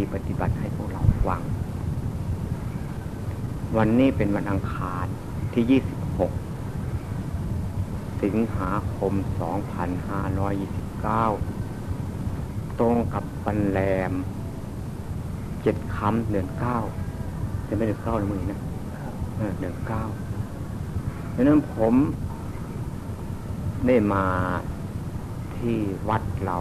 ธีปฏิบัติให้พวกเราฟัง วันนี้เป็นวันอังคารที่ 26 สิงหาคม 2529 ตรงกับปันแรมเจ็ดคำเดือนเก้าจะไม่เดือนเก้าเลยมือนะเดือนเก้าดังนั้นผมได้มาที่วัดเรา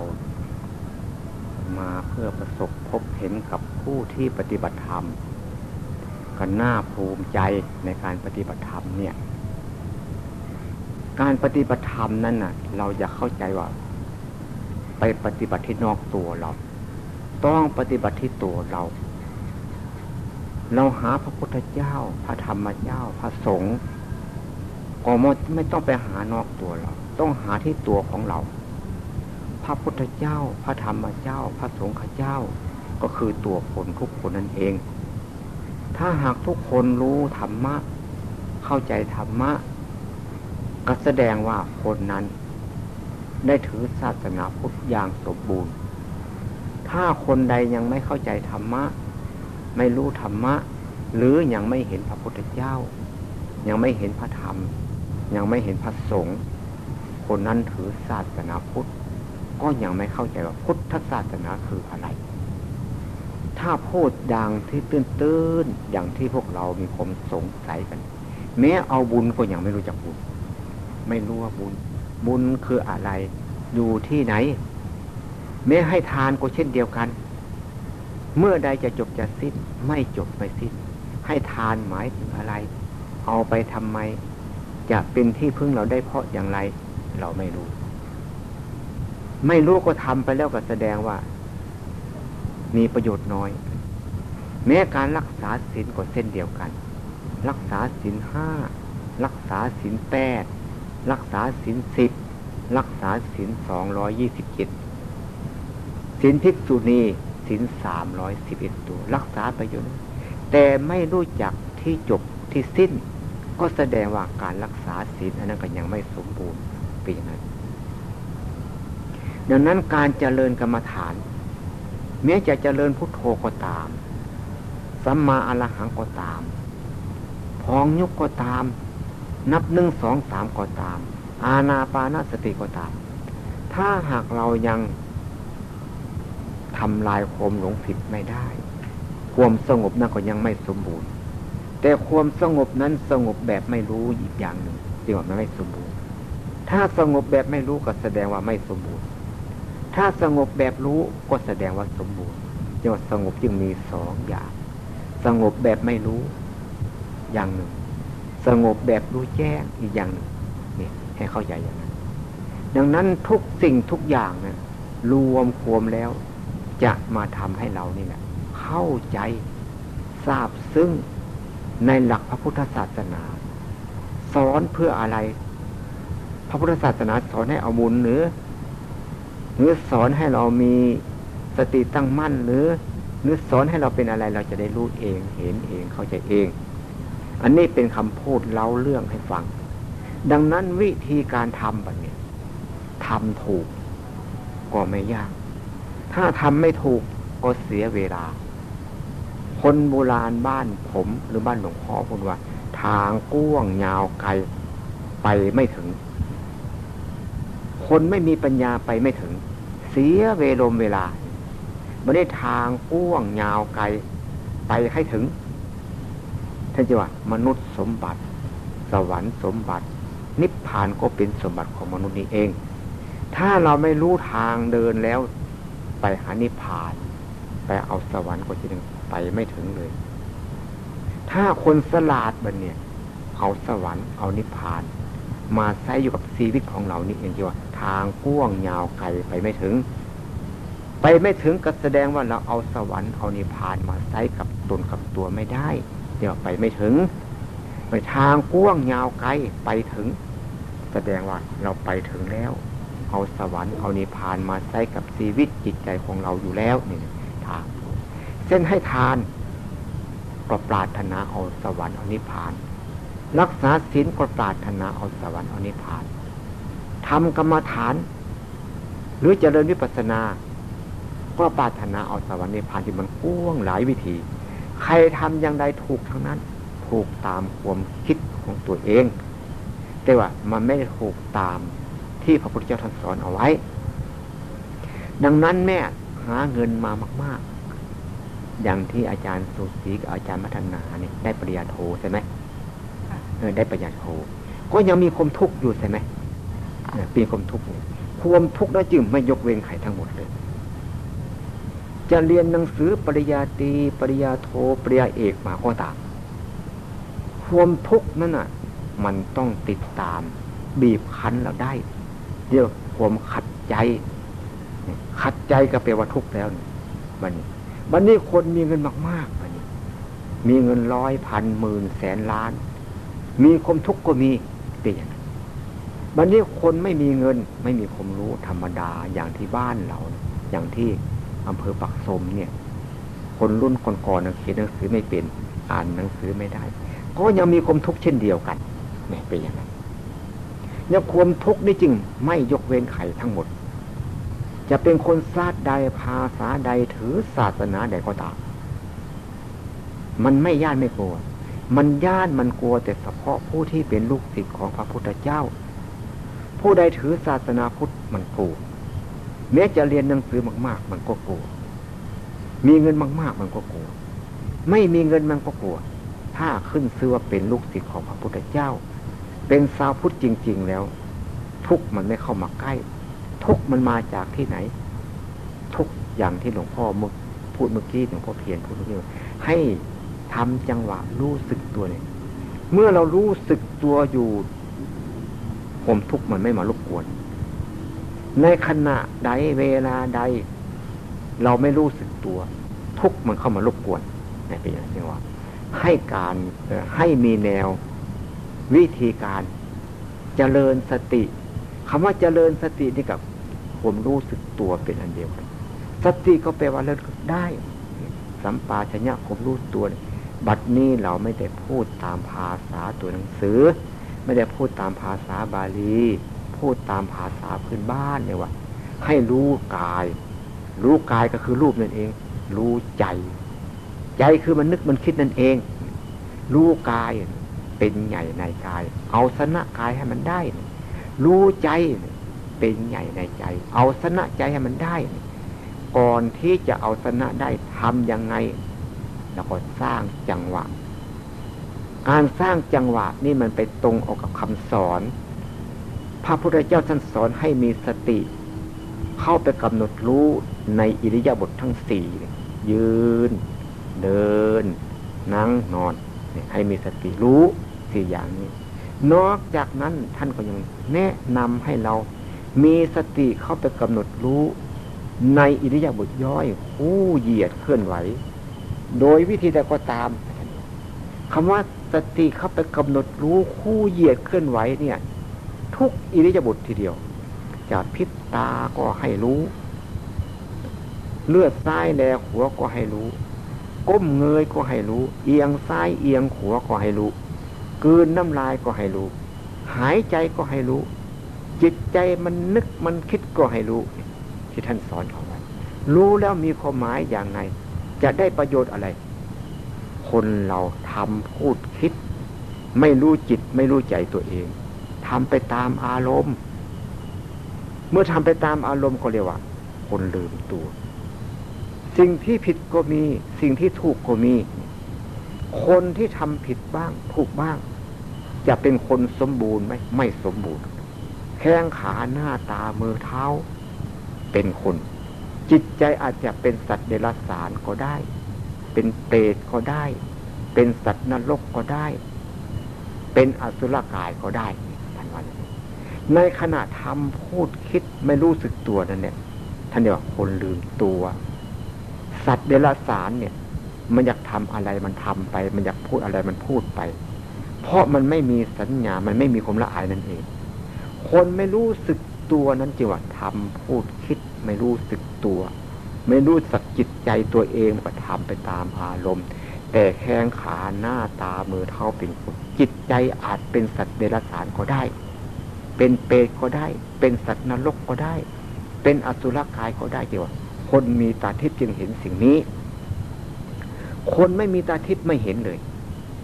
มาเพื่อประสบพบเห็นกับผู้ที่ปฏิบัติธรรมกันน่าภูมิใจในการปฏิบัติธรรมเนี่ย การปฏิบัติธรรมนั้นน่ะ เราจะเข้าใจว่า ไปปฏิบัติที่นอกตัวเรา ต้องปฏิบัติที่ตัวเรา เราหาพระพุทธเจ้า พระธรรมเจ้า พระสงฆ์ก็ไม่ต้องไปหานอกตัวเรา ต้องหาที่ตัวของเรา ระพุทธเจ้า พระธรรมเจ้า พระสงฆ์เจ้า ก็คือตัวคนทุกคนนั่นเอง ถ้าหากทุกคนรู้ธรรมะ เข้าใจธรรมะ ก็แสดงว่าคนนั้น ได้ถือศาสนาพุทธอย่างสมบูรณ์ ถ้าคนใดยังไม่เข้าใจธรรมะ ไม่รู้ธรรมะ หรือยังไม่เห็นพระพุทธเจ้า ยังไม่เห็นพระธรรม ยังไม่เห็นพระสงฆ์คนนั้นถือศาสนาพุทธ ก็ยังไม่เข้าใจว่าพุทธศาสนาคืออะไร ถ้าพูดดังที่ตื้นตื้นอย่างที่พวกเรามีความสงสัยกัน แม้เอาบุญก็ยังไม่รู้จักบุญ ไม่รู้ว่าบุญ บุญคืออะไรอยู่ที่ไหน แม้ให้ทานก็เช่นเดียวกัน เมื่อใดจะจบจะสิ้น ไม่จบไม่สิ้น ให้ทานหมายถึงอะไร เอาไปทำไม จะเป็นที่พึ่งเราได้เพราะอย่างไร เราไม่รู้ ไม่รู้ก็ทำไปแล้วก็แสดงว่า มีประโยชน์น้อย แม้การรักษาศีลก็เส้นเดียวกัน รักษาศีลห้ารักษาศีลแปดรักษาศีลสิบรักษาศีลสองร้อยยี่สิบเจ็ดศีลภิกษุณีศีลสามร้อยสิบเอ็ดตัว รักษาประโยชน์ แต่ไม่รู้จักที่จบที่สิ้น ก็แสดงว่าการรักษาศีลอันนั้นก็ยังไม่สมบูรณ์เป็นอย่างนั้น ดังนั้นการเจริญกรรมฐานแม้จะเจริญพุทโธก็ตาม สัมมาอรหังก็ตาม พองยุกก็ตาม นับหนึ่งสองสามก็ตาม อาณาปานาสติก็ตาม ถ้าหากเรายังทำลายความหลงผิดไม่ได้ ความสงบนั่นก็ยังไม่สมบูรณ์ แต่ความสงบนั้นสงบแบบไม่รู้อีกอย่างหนึ่งจึงว่าไม่สมบูรณ์ ถ้าสงบแบบไม่รู้ก็แสดงว่าไม่สมบูรณ์ ถ้าสงบแบบรู้ก็แสดงว่าสมบูรณ์จึงว่าสงบจึงมีสองอย่าง สงบแบบไม่รู้อย่างหนึ่ง สงบแบบรู้แจ้งอีกอย่างหนึ่งนี่ให้เข้าใจอย่างนั้น ดังนั้นทุกสิ่งทุกอย่างนะรวมควมแล้ว จะมาทำให้เรานี่แหละเข้าใจทราบซึ่งในหลักพระพุทธศาสนาสอนเพื่ออะไร พระพุทธศาสนาสอนให้เอาบุญหรือ หรือสอนให้เรามีสติตั้งมั่นหรือหรือสอนให้เราเป็นอะไรเราจะได้รู้เองเห็นเองเข้าใจเอง อันนี้เป็นคำพูดเล่าเรื่องให้ฟัง ดังนั้นวิธีการทำแบบนี้ทำถูกก็ไม่ยาก ถ้าทำไม่ถูกก็เสียเวลา คนโบราณบ้านผมหรือบ้านหลวงพ่อพูดว่า ทางก้วงยาวไกลไปไม่ถึง คนไม่มีปัญญาไปไม่ถึง เสียเวลมเวลาไม่ได้ทางก้วงยาวไกลไปให้ถึงท่านจะว่า มนุษย์สมบัติ สวรรค์สมบัติ นิพพานก็เป็นสมบัติของมนุษย์นี้เอง ถ้าเราไม่รู้ทางเดินแล้ว ไปหานิพพาน ไปเอาสวรรค์ก็จะนึงไปไม่ถึงเลย ถ้าคนสลาดบันเนี่ย เอาสวรรค์เอานิพพาน มาใช้อยู่กับชีวิตของเรานี่เองที่ว่า ทางก้วงยาวไกลไปไม่ถึง ไปไม่ถึงก็แสดงว่าเราเอาสวรรค์เอานิพพานมาใช้กับตนกับตัวไม่ได้ เดี๋ยวไปไม่ถึง ไปทางก้วงยาวไกลไปถึง แสดงว่าเราไปถึงแล้ว เอาสวรรค์เอานิพพานมาใช้กับชีวิตจิตใจของเราอยู่แล้วนี่ทางเช่นให้ทานก็ปรารถนาเอาสวรรค์เอานิพพาน รักษาศีลก็ปรารถนาเอาสวรรค์เอานิพพาน ทำกรรมฐาน หรือเจริญวิปัสสนา ก็ปรารถนาเอาสวรรค์ในพานที่มันกว้างหลายวิธี ใครทำอย่างใดถูกทั้งนั้น ถูกตามความคิดของตัวเอง แต่ว่ามันไม่ได้ถูกตามที่พระพุทธเจ้าท่านสอนเอาไว้ ดังนั้นแม่หาเงินมามาก ๆ อย่างที่อาจารย์สุสีกับอาจารย์มัฒนาเนี่ยได้ปริญญาโทใช่ไหมเออได้ปริญญาโทก็ยังมีความทุกข์อยู่ใช่ไหม ปีความทุกข์ความทุกข์นั้นจึงไม่ยกเว้นใครทั้งหมดเลย จะเรียนหนังสือปริญญาตรีปริญญาโทปริญญาเอกมาก็ตามความทุกข์นั่นอะ มันต้องติดตาม บีบคั้นเราได้เรียกความขัดใจ ขัดใจก็แปลว่าทุกข์แล้วบันนี้บันนี้คนมีเงินมากๆบันนี้ มีเงินร้อยพันหมื่นแสนล้าน มีความทุกข์ก็มีเป็นอย่างนั้น บันนี้คนไม่มีเงินไม่มีความรู้ธรรมดาอย่างที่บ้านเรา อย่างที่อำเภอปักสมเนี่ย คนรุ่นก่อนๆเขียนหนังสือไม่เป็นอ่านหนังสือไม่ได้ ก็ยังมีความทุกข์เช่นเดียวกันเนี่ยเป็นอย่างนั้นเนี่ยความทุกข์นี่จึงไม่ยกเว้นไขทั้งหมด จะเป็นคนศาสตร์ใดภาษาใดถือศาสนาใดก็ตามมันไม่ย่านไม่กลัว มันย่านมันกลัวแต่เฉพาะผู้ที่เป็นลูกศิษย์ของพระพุทธเจ้า ผู้ใดถือศาสนาพุทธมันกลัวแม้จะเรียนหนังสือมากๆ มันก็กลัว มีเงินมากๆ มันก็กลัว ไม่มีเงินมันก็กลัว ถ้าขึ้นซื้อว่าเป็นลูกศิษย์ของพระพุทธเจ้า เป็นสาวพุทธจริง ๆ แล้ว ทุกมันไม่เข้ามาใกล้ ทุกมันมาจากที่ไหน ทุกอย่างที่หลวงพ่อมุพูดเมื่อกี้หลวงพ่อเพียรพูดเมื่อกี้ให้ทำจังหวะรู้สึกตัวเนี่ยเมื่อเรารู้สึกตัวอยู่ ผมทุกข์มันไม่มารบกวน ในขณะใดเวลาใด เราไม่รู้สึกตัว ทุกข์มันเข้ามารบกวนในเป็นอย่างนี้ว่า ให้การให้มีแนววิธีการเจริญสติคำว่าเจริญสตินี่กับผมรู้สึกตัวเป็นอันเดียวกัน สติก็แปลว่าเลิศได้สัมปาชญะผมรู้ตัว บัดนี้เราไม่ได้พูดตามภาษาตัวหนังสือ ไม่ได้พูดตามภาษาบาลี พูดตามภาษาพื้นบ้านเนี่ยว่าให้รู้กาย รู้กายก็คือรูปนั่นเอง รู้ใจ ใจคือมันนึกมันคิดนั่นเอง รู้กายเป็นใหญ่ในกาย เอาสนะกายให้มันได้ รู้ใจเป็นใหญ่ในใจ เอาสนะใจให้มันได้ ก่อนที่จะเอาสนะได้ทำยังไง แล้วก็สร้างจังหวะ การสร้างจังหวะนี่มันไปตรงออกกับคำสอน พระพุทธเจ้าท่านสอนให้มีสติ เข้าไปกำหนดรู้ในอิริยาบถททั้งสี่ยืน เดิน นั่งนอนให้มีสติรู้สี่อย่างนี้ นอกจากนั้นท่านก็ยังแนะนำให้เรา มีสติเข้าไปกำหนดรู้ในอิริยาบถย่อยคู่เหยียดเคลื่อนไหว โดยวิธีใดก็ตามคำว่า สติเข้าไปกำหนดรู้คู่เหยียดเคลื่อนไหวเนี่ย ทุกอิริยาบถทีเดียวจะพิษตาก็ให้รู้ เลือดซ้ายแลหัวก็ให้รู้ ก้มเงยก็ให้รู้ เอียงซ้ายเอียงหัวก็ให้รู้กืนน้ำลายก็ให้รู้ หายใจก็ให้รู้ จิตใจมันนึกมันคิดก็ให้รู้ ที่ท่านสอนเขาไว้รู้แล้วมีความหมายอย่างไงจะได้ประโยชน์อะไร คนเราทำพูดคิด ไม่รู้จิตไม่รู้ใจตัวเองทำไปตามอารมณ์ เมื่อทำไปตามอารมณ์ก็เรียกว่า คนลืมตัว สิ่งที่ผิดก็มี สิ่งที่ถูกก็มี คนที่ทำผิดบ้าง ถูกบ้าง จะเป็นคนสมบูรณ์ไหมไม่สมบูรณ์ แข้งขาหน้าตามือเท้า เป็นคน จิตใจอาจจะเป็นสัตว์เดรัจฉานก็ได้ เป็นเปรตก็ได้ เป็นสัตว์นรกก็ได้ เป็นอสุรกายก็ได้ท่านว่าในขณะทำพูดคิดไม่รู้สึกตัวนั่นเนี่ยท่านเรียกว่าคนลืมตัว สัตว์เดรัจฉานเนี่ย มันอยากทำอะไรมันทำไป มันอยากพูดอะไรมันพูดไป เพราะมันไม่มีสัญญา มันไม่มีความละอายนั่นเอง คนไม่รู้สึกตัวนั้นจิว่าทำพูดคิด ไม่รู้สึกตัว ไม่รู้สัก จิตใจตัวเองก็ทำไปตามอารมณ์ แต่แข้งขาหน้าตามือเท้าเป็นคนจิตใจอาจเป็นสัตว์เดรัจฉานก็ได้ เป็นเปรตก็ได้ เป็นสัตว์นรกก็ได้ เป็นอสุรกายก็ได้เดียวคคนมีตาทิพย์จึงเห็นสิ่งนี้ คนไม่มีตาทิพย์ไม่เห็นเลย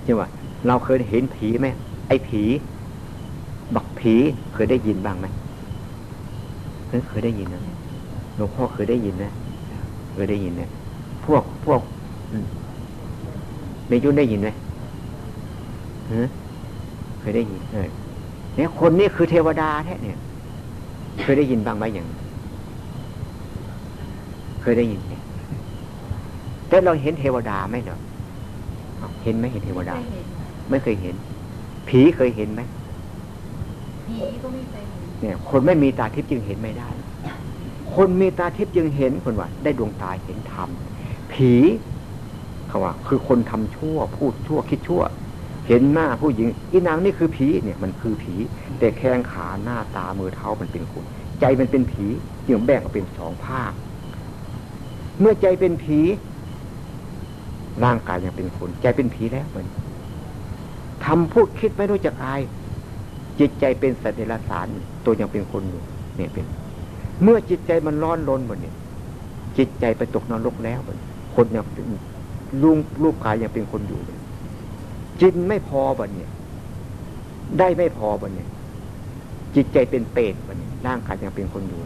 ใช่ไหมเราเคยเห็นผีไหมไอ้ผีบักผีเคยได้ยินบ้างไหมเคยได้ยินนะหลวงพ่อเคยได้ยินนะ เคยได้ยินนะพวกพวกในยุ่นได้ยินไหมเคยได้ยินเออเนี่ยคนนี้คือเทวดาแท้เนี่ย เคยได้ยินบ้างไหมอย่าง เคยได้ยินไหมแต่เราเห็นเทวดาไหมเหรอเห็นไหมเห็นเทวดา ไม่เคยเห็น ผีเคยเห็นไหมผีก็ไม่เคยเห็นเนี่ย คนไม่มีตาทิพย์จึงเห็นไม่ได้ คนเมีตาทิพย์จึงเห็นคนว่า ได้ดวงตาเห็นธรรมผีเขาว่า คือคนทำชั่ว พูดชั่วคิดชั่ว เห็นหน้าผู้หญิงอีนางนี่คือผีเนี่ยมันคือผี แต่แข้งขาหน้าตามือเท้ามันเป็นคนใจมันเป็นผีจึงแบ่งออกเป็นสองภาค เมื่อใจเป็นผีร่างกายยังเป็นคน ใจเป็นผีแล้วเหมือนทำพูดคิดไม่รู้จักอาย จิตใจเป็นสัตว์เดรัจฉานตัวยังเป็นคนอยู่เนี่ยเป็น เมื่อจิตใจมันร้อนรนหมดเนี่ยจิตใจไปตกนรกแล้วเหมือนคนยังเป็นรูปรูปกายยังเป็นคนอยู่เลยจิตไม่พอบันเนี่ย ได้ไม่พอบันเนี่ย จิตใจเป็นเปรตบันเนี่ยร่างกายยังเป็นคนอยู่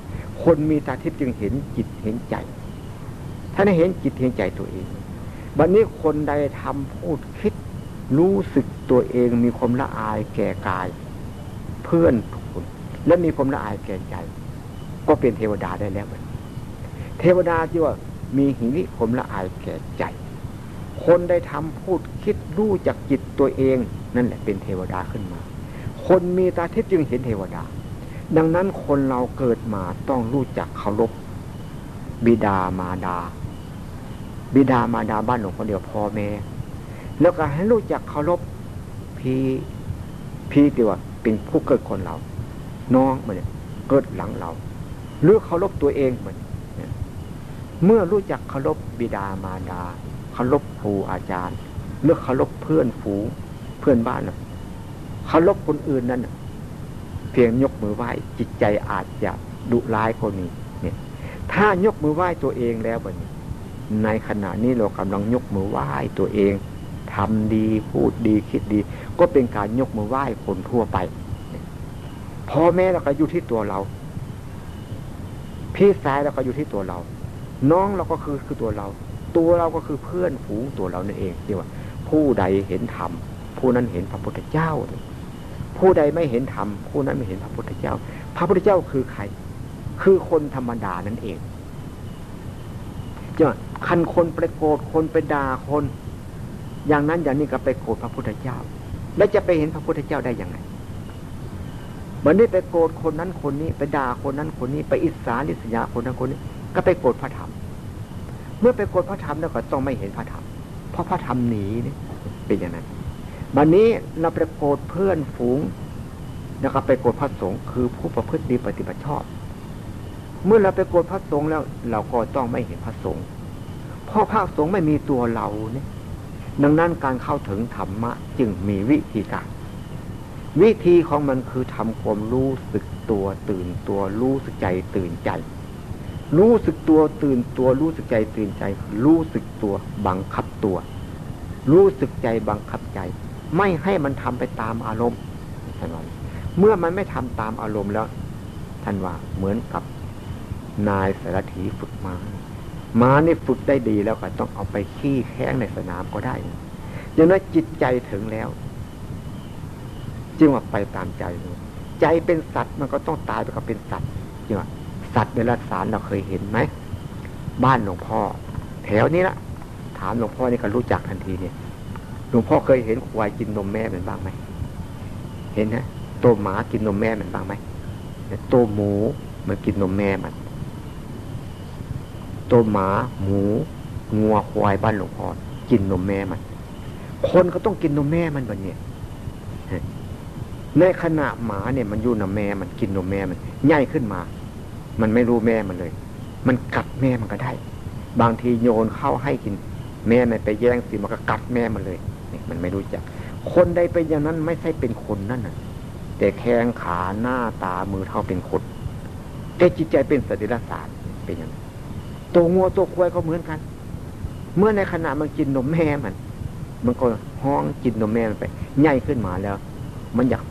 คนมีตาทิพย์จึงเห็นจิตเห็นใจถ้าได้เห็นจิตเห็นใจตัวเองบัดนนี้คนใดทำพูดคิด รู้สึกตัวเองมีความละอายแก่กาย เพื่อนทุกคนและมีความละอายแก่ใจ ก็เป็นเทวดาได้แล้วมันเทวดาที่ว่ามีหิริคมละอายแก่ใจ คนได้ทำพูดคิดรู้จักจิตตัวเอง นั่นแหละเป็นเทวดาขึ้นมา คนมีตาทิพย์จึงเห็นเทวดา ดังนั้นคนเราเกิดมาต้องรู้จักเคารพบิดามารดา บิดามารดาบ้านหลวงคนเดียวพ่อแม่แล้วก็ให้รู้จักเคารพพี่พี่ที่ว่าเป็นผู้เกิดคนเรา น้องมันเนี่ยเกิดหลังเรา หรือเคารพตัวเองมันเมื่อรู้จักเคารพบิดามารดาเคารพครูอาจารย์หรือเคารพเพื่อนฝูงเพื่อนบ้านนะเคารพคนอื่นนั่นเพียงยกมือไหว้จิตใจอาจจะดุร้ายคนนี้เนี่ย ถ้ายกมือไหว้ตัวเองแล้วแบบนี้ ในขณะนี้เรากำลังยกมือไหว้ตัวเองทำดีพูดดีคิดดี ก็เป็นการยกมือไหว้คนทั่วไปพ่อแม่เราก็อยู่ที่ตัวเรา พี่สายเราก็อยู่ที่ตัวเรา น้องเราก็คือคือตัวเรา ตัวเราก็คือเพื่อนฝูงตัวเรานั่นเองที่ว่า ผู้ใดเห็นธรรมผู้นั้นเห็นพระพุทธเจ้า ผู้ใดไม่เห็นธรรมผู้นั้นไม่เห็นพระพุทธเจ้า พระพุทธเจ้าคือใคร คือคนธรรมดานั่นเองจะคันคนไปโกรธคนไปด่าคน อย่างนั้นอย่างนี้ก็ไปโกรธพระพุทธเจ้า แล้วจะไปเห็นพระพุทธเจ้าได้ยังไง วันนี้ไปโกรธคนนั้นคนนี้ ไปด่าคนนั้นคนนี้ ไปอิสาลิสยาคนนั้นคนนี้ ก็ไปโกรธพระธรรม เมื่อไปโกรธพระธรรมแล้วก็ต้องไม่เห็นพระธรรม เพราะพระธรรมหนีนี่เป็นอย่างนั้นวันนี้เราไปโกรธเพื่อนฝูงแล้วก็ไปโกรธพระสงฆ์คือผู้ประพฤติดีปฏิบัติชอบ เมื่อเราไปโกรธพระสงฆ์แล้ว เราก็ต้องไม่เห็นพระสงฆ์เพราะพระสงฆ์ไม่มีตัวเราเนี่ยดังนั้นการเข้าถึงธรรมะจึงมีวิธีการ วิธีของมันคือทำความรู้สึกตัวตื่นตัวรู้สึกใจตื่นใจ รู้สึกตัวตื่นตัวรู้สึกใจตื่นใจ รู้สึกตัวบังคับตัว รู้สึกใจบังคับใจ ไม่ให้มันทำไปตามอารมณ์ท่านว่าเมื่อมันไม่ทำตามอารมณ์แล้ว ท่านว่าเหมือนกับนายสารถีฝึกมาม้านี่ฝึกได้ดีแล้วก็ต้องเอาไปขี้แข้งในสนามก็ได้ยังนั้นจิตใจถึงแล้ว จึงว่าไปตามใจใจเป็นสัตว์มันก็ต้องตายไปกับเป็นสัตว์จึงว่าสัตว์เดรัจฉานเราเคยเห็นไหมบ้านหลวงพ่อ แถวนี้ละถามหลวงพ่อนี่ก็รู้จักทันทีเนี่ยหลวงพ่อเคยเห็นควายกินนมแม่มันบ้างไหมเห็นนะตัวหมากินนมแม่มันบ้างไหมตัวหมูมันกินนมแม่มันตัวหมาหมูงัวควายบ้านหลวงพ่อกินนมแม่มัน คนก็ต้องกินนมแม่มันแบบนี้ ในขณะหมาเนี่ยมันอยู่นมแม่มันกินนมแม่มันใหญ่ขึ้นมา มันไม่รู้แม่มันเลย มันกัดแม่มันก็ได้ บางทีโยนเข้าให้กิน แม่มันไปแย่งสิมันก็กัดแม่มันเลยนี่มันไม่รู้จัก คนใดเป็นอย่างนั้นไม่ใช่เป็นคนนั่นน่ะ แต่แขงขาหน้าตามือเท่าเป็นคนแต่จิตใจเป็นสติรศาสตร์เป็นอย่างนั้นตัวงัวตัวควายก็เหมือนกัน เมื่อในขณะมันกินนมแม่มัน มันก็ห้องกินนมแม่มันไปใหญ่ขึ้นมาแล้ว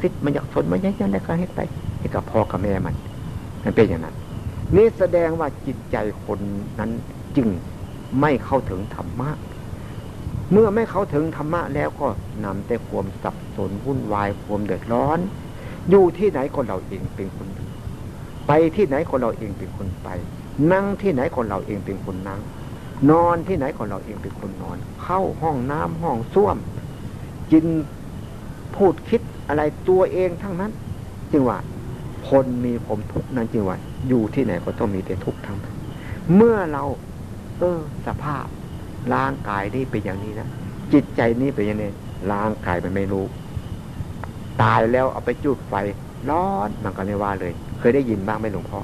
ซิดมันอยากสนมันอยากยังได้ก็ให้ไปให้กับพ่อกับแม่มันมันเป็นอย่างนั้น นี่แสดงว่าจิตใจคนนั้นจึงไม่เข้าถึงธรรมะ เมื่อไม่เข้าถึงธรรมะแล้วก็นำแต่ความสับสนวุ่นวายความเดือดร้อน อยู่ที่ไหนคนเราเองเป็นคนดูไปที่ไหนคนเราเองเป็นคนไป นั่งที่ไหนคนเราเองเป็นคนนั่ง นอนที่ไหนคนเราเองเป็นคนนอน เข้าห้องน้ำห้องส้วม กิน พูดคิดอะไรตัวเองทั้งนั้นจึงว่าคนมีผมทุกนั้นจึงว่าอยู่ที่ไหนก็ต้องมีแต่ทุกข์ทั้งนั้นเมื่อเรา เออ สภาพร่างกายนี่เป็นอย่างนี้นะจิตใจนี่เป็นอย่างนี้ร่างกายมันไม่รู้ ตายแล้วเอาไปจุดไฟร้อนมันก็ไม่ว่าเลย เคยได้ยินบ้างไหมหลวงพ่อ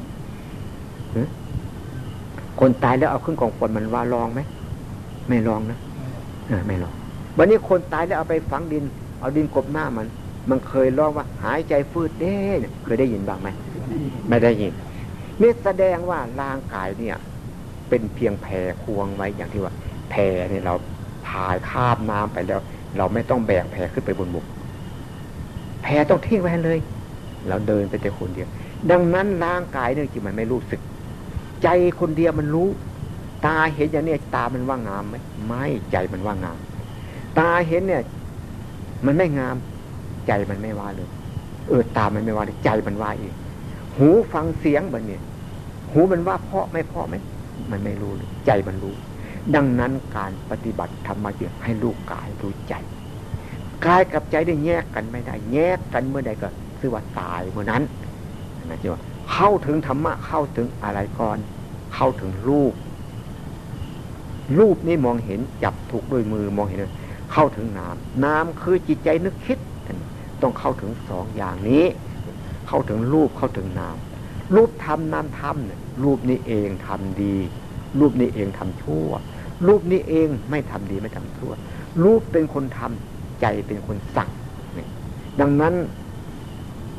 คนตายแล้วเอาขึ้นกองฟอนมันว่าลองไหมไม่ลองนะเออไม่ลอง วันนี้คนตายแล้วเอาไปฝังดิน เอาดินกบหน้ามัน มันเคยลองว่าหายใจฟืดเด้เนี่ยเคยได้ยินบ้างไหมไม่ได้ยินนี่แสดงว่าร่างกายเนี่ย เป็นเพียงแพควงไว้อย่างที่ว่าแพเนี่ยเราพายข้ามน้ำไปแล้ว เราไม่ต้องแบกแพขึ้นไปบนบกแพต้องทิ้งไว้เลย เราเดินไปแต่คนเดียว ดังนั้นร่างกายเนี่ยจริงมันไม่รู้สึก ใจคนเดียวมันรู้ ตาเห็นอย่างนี้ตามันว่างามไหมไม่ใจมันว่างาม ตาเห็นเนี่ย มันไม่งาม ใจมันไม่ว่าเลย เออตามันไม่ว่าเลยใจมันว่าเองหูฟังเสียงแบบนี้หูมันว่าเพาะไม่เพาะไหมมันไม่รู้เลยใจมันรู้ ดังนั้นการปฏิบัติธรรมะเจึงให้รู้กายรู้ใจกายกับใจได้แยกกันไม่ได้ แยกกันเมื่อใดก็คือว่าตายเมื่อนั้นนะจีว่าเข้าถึงธรรมะเข้าถึงอะไรก่อน เข้าถึงรูป รูปนี่มองเห็นจับถูกด้วยมือมองเห็นเลย ข้าถึงนามนามคือจิตใจนึกคิด ต้องเข้าถึงสองอย่างนี้ เข้าถึงรูปเข้าถึงนามรูปทำนามทำเนี่ยรูปนี้เองทำดี รูปนี้เองทำชั่ว รูปนี้เองไม่ทำดีไม่ทำชั่ว รูปเป็นคนทำใจเป็นคนสั่งดังนั้น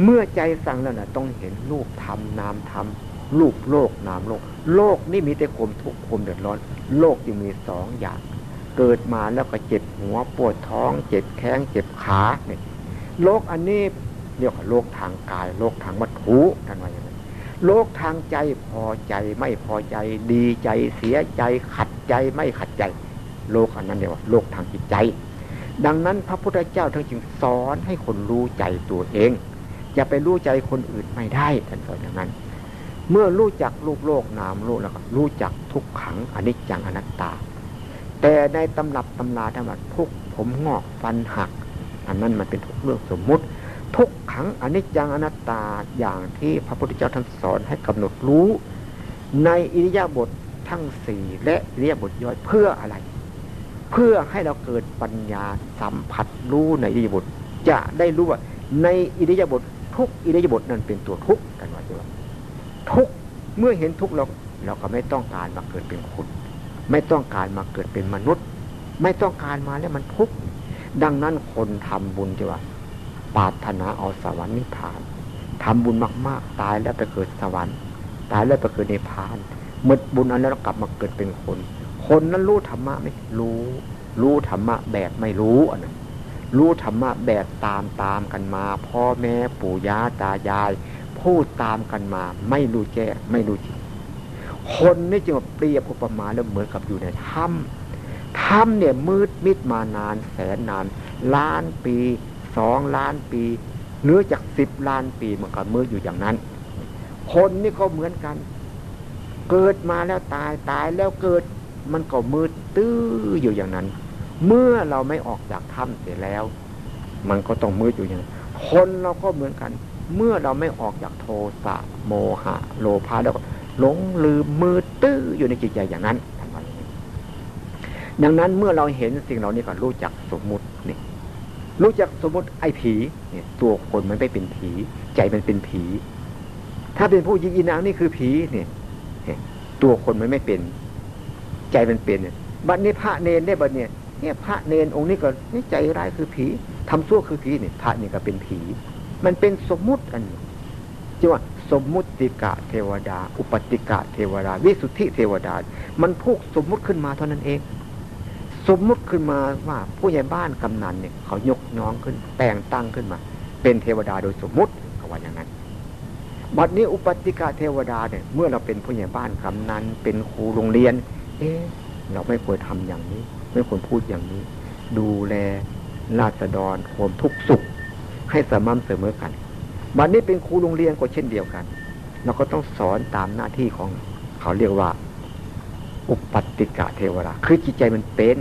เมื่อใจสั่งแล้วนะต้องเห็นรูปทำนามทำรูปโลกนามโลก โลกนี่มีแต่ความทุกข์ความเดือดร้อน โลกจึงมีสองอย่าง เกิดมาแล้วก็เจ็บหัวปวดท้อง เจ็บแข้งเจ็บขาเนี่ยโลกอันนี้เรียกว่าโลกทางกายโลกทางวัตถุท่านว่าอย่างไรโลกทางใจพอใจไม่พอใจดีใจเสียใจขัดใจไม่ขัดใจโลกอันนั้นเรียกว่าโลกทางจิตใจ ดังนั้นพระพุทธเจ้าทั้งจึงสอนให้คนรู้ใจตัวเองอย่าไปรู้ใจคนอื่นไม่ได้ท่านสอนอย่างนั้น เมื่อรู้จักลูกโลกนามโลกแล้วก็รู้จักทุกขังอนิจจังอนัตตา แต่ในตำรับตำราธรรมะทุกผมงอกฟันหัก อันนั้นมันเป็นทุกเรื่องสมมุติ ทุกขังอนิจจังอนัตตาอย่างที่พระพุทธเจ้าท่านสอนให้กำหนดรู้ ในอิริยาบถททั้งสี่และอิริยาบถย่อยเพื่ออะไร เพื่อให้เราเกิดปัญญาสัมผัสรู้ในอิริยาบถจะได้รู้ว่าในอิริยาบถทุกอิริยาบถนั้นเป็นตัวทุกข์กันว่าจะทุกเมื่อเห็นทุกข์เราเราก็ไม่ต้องการมาเกิดเป็นคน ไม่ต้องการมาเกิดเป็นมนุษย์ ไม่ต้องการมาแล้วมันทุกดังนั้นคนทำบุญจะว่าปาถนาเอาสวรรค์นิพพานทำบุญมาก ๆ ตายแล้วไปเกิดสวรรค์ ตายแล้วไปเกิดในพานเมื่อบุญอันแล้วกลับมาเกิดเป็นคน คนนั้นรู้ธรรมะไหมรู้ รู้ธรรมะแบบไม่รู้อันนั้นรู้ธรรมะแบบตามตามกันมา พ่อแม่ปู่ย่าตายาย พูดตามกันมา ไม่รู้แจ้ไม่รู้จริง คนนี่จึงเปรียบอุปมาแล้วเหมือนกับอยู่ในถ้ำถ้ำเนี่ยมืดมิดมานานแสนนาน ล้านปีสองล้านปีเนื้อจากสิบล้านปีมันก็มืดอยู่อย่างนั้น คนนี่ก็เหมือนกัน เกิดมาแล้วตายตายแล้วเกิดมันก็มืดตื้ออยู่อย่างนั้น เมื่อเราไม่ออกจากถ้ำเสียแล้ว มันก็ต้องมืดอยู่อย่างนั้น คนเราก็เหมือนกัน เมื่อเราไม่ออกจากโทสะโมหะ โลภะแล้ว หลงลืมมือตื้ออยู่ในจิตใจอย่างนั้นทำไมดังนั้นเมื่อเราเห็นสิ่งเหล่านี้ก็รู้จักสมมุตินี่รู้จักสมมุติไอ้ผีเนี่ยตัวคนมันไม่เป็นผี ใจมันเป็นผี ถ้าเป็นผู้ยิงอีนางนี่คือผีเนี่ยตัวคนมันไม่เป็น ใจมันเป็นเนี่ยบัดนี้พระเนนได้บัดเนี่ยเนี่ยพระเนนองค์นี้ก็นี่ใจร้ายคือผีทำซั่วคือผีเนี่ยพระนี่ก็เป็นผี มันเป็นสมมุติอันนี้จะว่า สมมุติกะเทวดา อุปติกะเทวดา วิสุทธิเทวดา มันพูกสมมุติขึ้นมาเท่านั้นเอง สมมุติขึ้นมาว่าผู้ใหญ่บ้านกำนันเนี่ยเขายกน้องขึ้น แต่งตั้งขึ้นมา เป็นเทวดาโดยสมมุติเขาว่าอย่างนั้นบัดนี้อุปติกะเทวดาเนี่ยเมื่อเราเป็นผู้ใหญ่บ้านกำนันเป็นครูโรงเรียน เอ๊เราไม่ควรทำอย่างนี้ ไม่ควรพูดอย่างนี้ ดูแลราษฎรความทุกข์สุข ให้สม่ำเสมอกัน บัดนี้เป็นครูโรงเรียนก็เช่นเดียวกัน เราก็ต้องสอนตามหน้าที่ของเขาเรียกว่า อุปติกะเทวดาคือจิตใจมันเป็น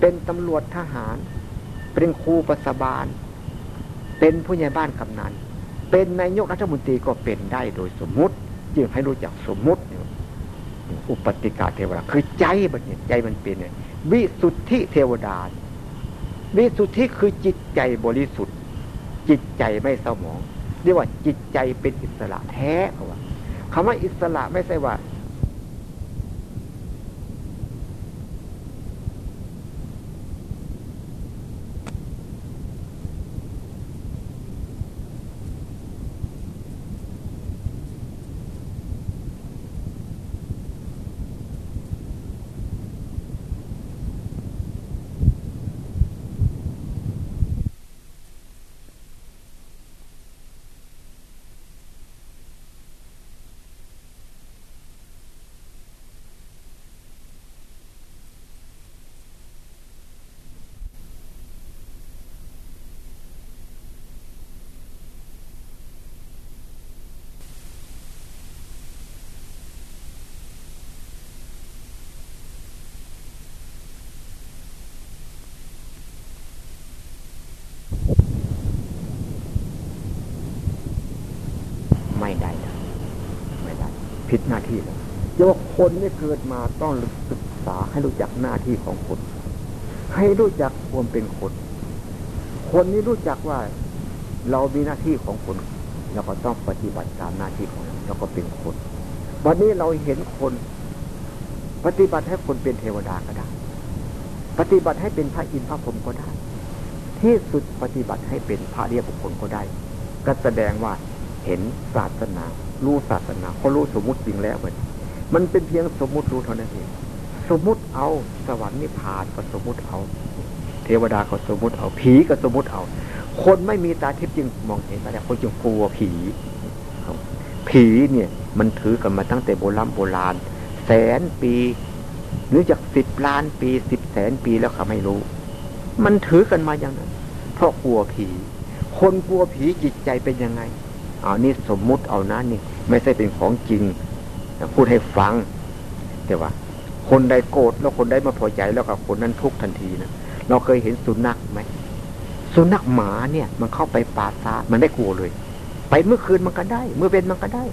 เป็นตำรวจทหาร เป็นครูประสบาล เป็นผู้ใหญ่บ้านกำนันเป็นนายกรัฐมนตรีก็เป็นได้โดยสมมุติยึงให้รู้จักสมมุติ อุปติกาเทวดาคือใจมันเนี่ยใจมันเป็นเนี่ยวิสุทธิเทวดา วิสุทธิคือจิตใจบริสุทธิ์ จิตใจไม่เศร้าหมอง เรียกว่าจิตใจเป็นอิสระแท้เขาว่าคำว่าอิสระไม่ใช่ว่าผิดหน้า ที่แล้วจะว่าคนนี่เกิดมาต้องศึกษาให้รู้จักหน้าที่ของคน ให้รู้จักความเป็นคน คนนี้รู้จักว่าเรามีหน้าที่ของคนเราก็ต้องปฏิบัติตามหน้าที่ของเราเราก็เป็นคน วันนี้เราเห็นคน ปฏิบัติให้คนเป็นเทวดาก็ได้ ปฏิบัติให้เป็นพระอินทร์พระพรหมก็ได้ ที่สุดปฏิบัติให้เป็นพระเรียบุคคลก็ได้ ก็แสดงว่าเห็นศาสนา รู้ศาสนาเขารู้สมมุติจริงแล้วมันมันเป็นเพียงสมมุติรู้เท่านั้นเองสมมุติเอาสวรรค์นิพพานก็สมมุติเอา เทวดาก็สมมุติเอาผีก็สมมุติเอา คนไม่มีตาทิพย์จึงมองเห็นแต่คนจึงกลัวผีผีเนี่ยมันถือกันมาตั้งแต่โบราณโบราณ แสนปี หรือจากสิบล้านปีสิบแสนปีแล้วเขาไม่รู้ มันถือกันมาอย่างนั้น เพราะกลัวผี คนกลัวผีจิตใจเป็นยังไง เอานี่สมมุติเอานะนี่ ไม่ใช่เป็นของจริงพูดให้ฟัง แต่ว่า คนใดโกรธแล้วคนใดมาพอใจแล้วกับคนนั้นทุกทันทีนะเราเคยเห็นสุนัขไหมสุนัขหมาเนี่ย มันเข้าไปป่าซามันไม่กลัวเลย ไปเมื่อคืนมันก็ได้ เมื่อเวนมันก็ได้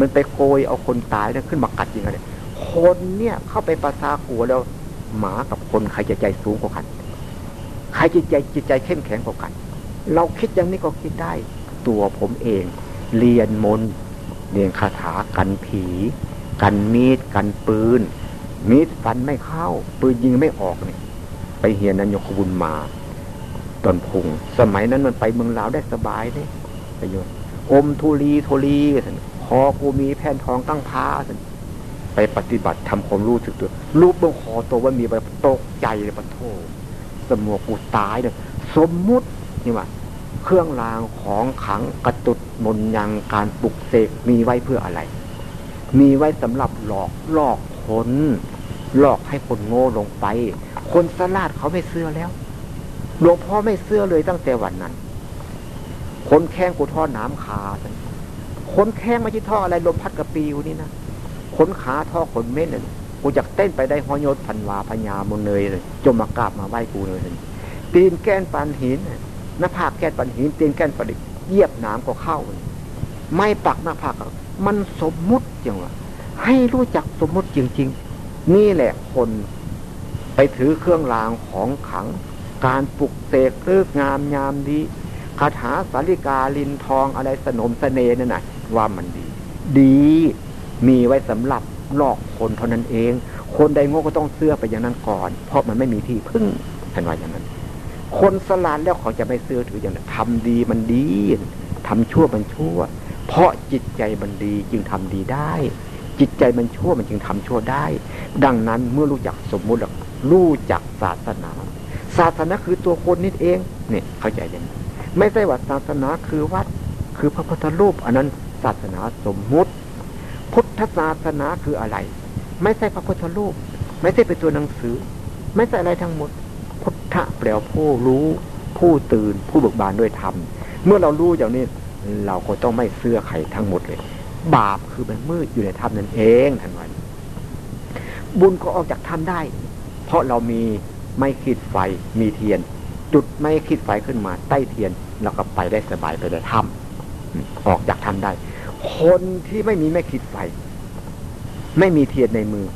มันไปโกยเอาคนตายนะขึ้นมากัดจริงเลยคนเนี่ยเข้าไปป่าซากลัวแล้ว หมากับคนใครจะใจสูงกว่ากันใครจิตใจจิตใจเข้มแข็งกว่ากัน เราคิดอย่างนี้ก็คิดได้ ตัวผมเอง เรียนมนเรียนคาถากันผี กันมีดกันปืน มีดฟันไม่เข้า ปืนยิงไม่ออกเนี่ยไปเฮียนนยกบุญมาตอนพุง สมัยนั้นมันไปเมืองลาวได้สบายเลยประโยชน์อมทุลีทุลีคอกูมีแผ่นทองตั้งพ้าไปปฏิบัติทำความรู้สึกตัว รูปบงคอตัวว่ามีแบบตกใจเลยปะโทสมวกูตายเลยสมมุตินี่ว่า เครื่องรางของขังกระตุดมนยังการปลุกเสกมีไว้เพื่ออะไร มีไว้สำหรับหลอกลอกคนหลอกให้คนโง่ลงไป คนสลาดเขาไม่เสื้อแล้วหลวงพ่อไม่เสื้อเลยตั้งแต่วันนั้น คนแข้งกูท่อน้ำขาคนแข้งไม่ใช่ท่ออะไรลมพัดกระปิวนี่นะคนขาท่อขนเม็ดเลยกูจะเต้นไปได้หอยศพันวาพญามนเนยเลยจมมากราบมาไหว้กูเลยตีนแก้นปานหิน หน้าผากแก้ปันหินเตียนแก้นประดิษฐ์เยียบน้ำก็เข้า ไม่ปักหน้าผากมันสมมุติจังวะให้รู้จักสมมุติจริง ๆ นี่แหละคนไปถือเครื่องรางของขัง การปลุกเสกเลิกงามยามดีคาถาสาริกาลินทองอะไรสนมสเสน่นั่นนะว่ามันดี ดีมีไว้สำหรับหลอกคนเท่านั้นเอง คนใดโง่ก็ต้องเสื้อไปอย่างนั้นก่อน เพราะมันไม่มีที่พึ่งท่านว่าอย่างนั้น คนสลาดแล้วเขาจะไม่เสื้อถืออย่างนั้นทำดีมันดีทำชั่วมันชั่ว เพราะจิตใจมันดีจึงทำดีได้ จิตใจมันชั่วมันจึงทำชั่วได้ ดังนั้นเมื่อรู้จักสมมุติแล้วรู้จักศาสนา ศาสนาคือตัวคนนี่เองเนี่ยเข้าใจยังไม่ใช่ว่าศาสนาคือวัดคือพระพุทธรูปอันนั้นศาสนาสมมุติ พุทธศาสนาคืออะไร ไม่ใช่พระพุทธรูป ไม่ใช่เป็นตัวหนังสือ ไม่ใช่อะไรทั้งหมด ทธแปลว่าผู้รู้ผู้ตื่นผู้บิกบานด้วยธรรม เมื่อเรารู้อย่างนี้ เราก็ต้องไม่เสื้อไข่ทั้งหมดเลย บาปคือมันมืดอยู่ในธรรมนั่นเองท่านวันบุญก็ออกจากธรรมได้ เพราะเรามีไม่ขีดไฟมีเทียน จุดไม่ขีดไฟขึ้นมาใต้เทียนแล้วก็ไปได้สบายไปได้ธรรมออกจากธรรมได้ คนที่ไม่มีไม่ขีดไฟ ไม่มีเทียนในมือ